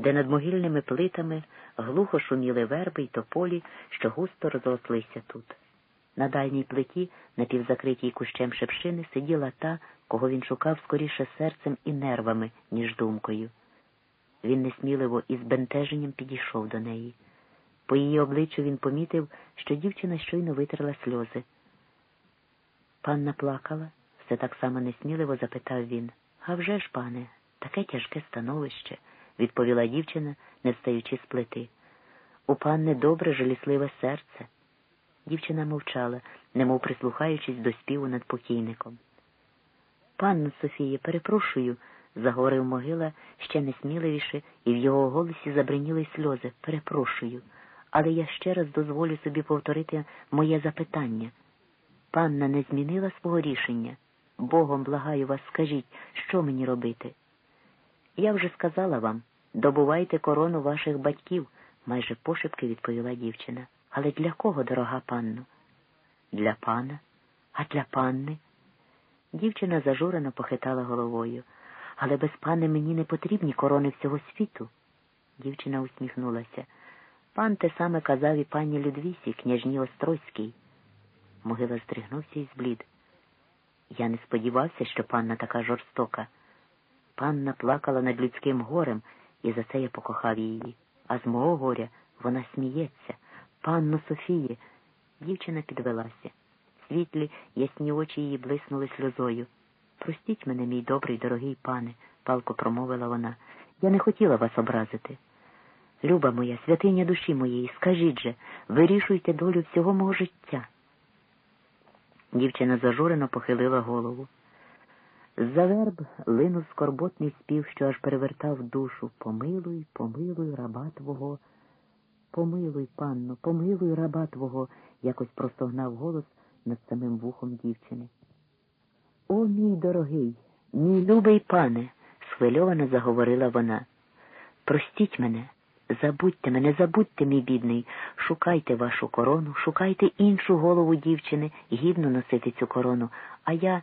де над могильними плитами глухо шуміли верби й тополі, що густо розрослися тут. На дальній плиті, напівзакритій кущем шепшини, сиділа та, кого він шукав скоріше серцем і нервами, ніж думкою. Він несміливо і збентеженням підійшов до неї. По її обличчю він помітив, що дівчина щойно витерла сльози. Панна плакала, все так само несміливо запитав він. «А вже ж, пане, таке тяжке становище, відповіла дівчина, не встаючи з плити. У панни добре, жалісливе серце. Дівчина мовчала, немов прислухаючись до співу над покійником. Панно Софіє, перепрошую, заговорив могила ще несміливіше, і в його голосі забриніли сльози. Перепрошую, але я ще раз дозволю собі повторити моє запитання. Панна не змінила свого рішення. Богом благаю вас, скажіть, що мені робити? Я вже сказала вам, добувайте корону ваших батьків, майже пошепки відповіла дівчина. Але для кого, дорога панно? Для пана, а для панни? Дівчина зажурено похитала головою. Але без пани мені не потрібні корони всього світу. Дівчина усміхнулася. Пан те саме казав і пані Людвісі, княжні Острозькій. Могила здригнувся і зблід. Я не сподівався, що панна така жорстока. Панна плакала над людським горем, і за це я покохав її. А з мого горя вона сміється. Панно Софіє. Дівчина підвелася. Світлі, ясні очі її блиснули сльозою. Простіть мене, мій добрий, дорогий пане, палко промовила вона. Я не хотіла вас образити. Люба моя, святиня душі моєї, скажіть же, вирішуйте долю всього мого життя. Дівчина зажурено похилила голову. З-за верб линув скорботний спів, що аж перевертав душу. Помилуй, помилуй раба твого. Помилуй, панно, помилуй раба твого, якось простогнав голос над самим вухом дівчини. О, мій дорогий, мій любий пане, схвильовано заговорила вона. Простіть мене, забудьте мене, забудьте, мій бідний, шукайте вашу корону, шукайте іншу голову дівчини, гідно носити цю корону, а я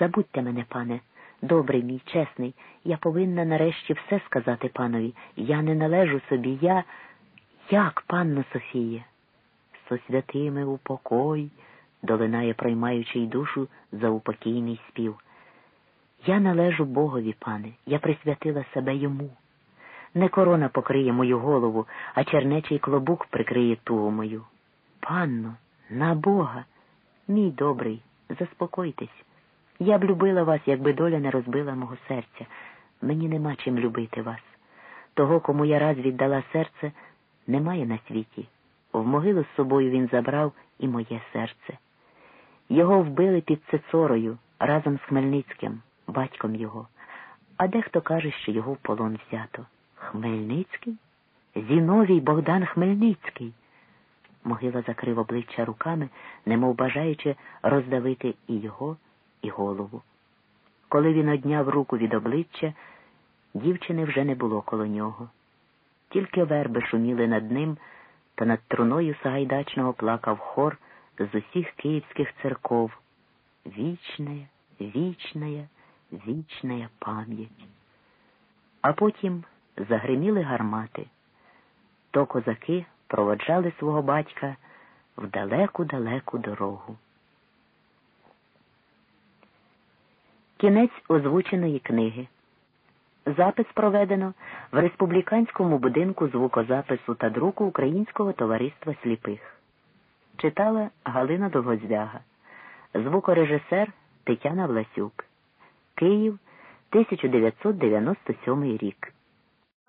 забудьте мене, пане. Добрий мій, чесний, я повинна нарешті все сказати панові. Я не належу собі, я. Як, панно Софія? Со святими упокой, долинає, приймаючи й душу за упокійний спів. Я належу Богові, пане, я присвятила себе йому. Не корона покриє мою голову, а чернечий клобук прикриє тугу мою. Панно, на Бога, мій добрий, заспокойтесь. Я б любила вас, якби доля не розбила мого серця. Мені нема чим любити вас. Того, кому я раз віддала серце, немає на світі. В могилу з собою він забрав і моє серце. Його вбили під Цицорою разом з Хмельницьким, батьком його, а дехто каже, що його в полон взято. Хмельницький? Зіновій Богдан Хмельницький. Могила закрив обличчя руками, немов бажаючи роздавити і його, і голову. Коли він одняв руку від обличчя, дівчини вже не було коло нього. Тільки верби шуміли над ним, та над труною Сагайдачного плакав хор з усіх київських церков. Вічная, вічная, вічная пам'ять. А потім загриміли гармати. То козаки проводжали свого батька в далеку-далеку дорогу. Кінець озвученої книги. Запис проведено в республіканському будинку звукозапису та друку Українського товариства сліпих. Читала Галина Довгозвяга, звукорежисер Тетяна Власюк. Київ, 1997 рік.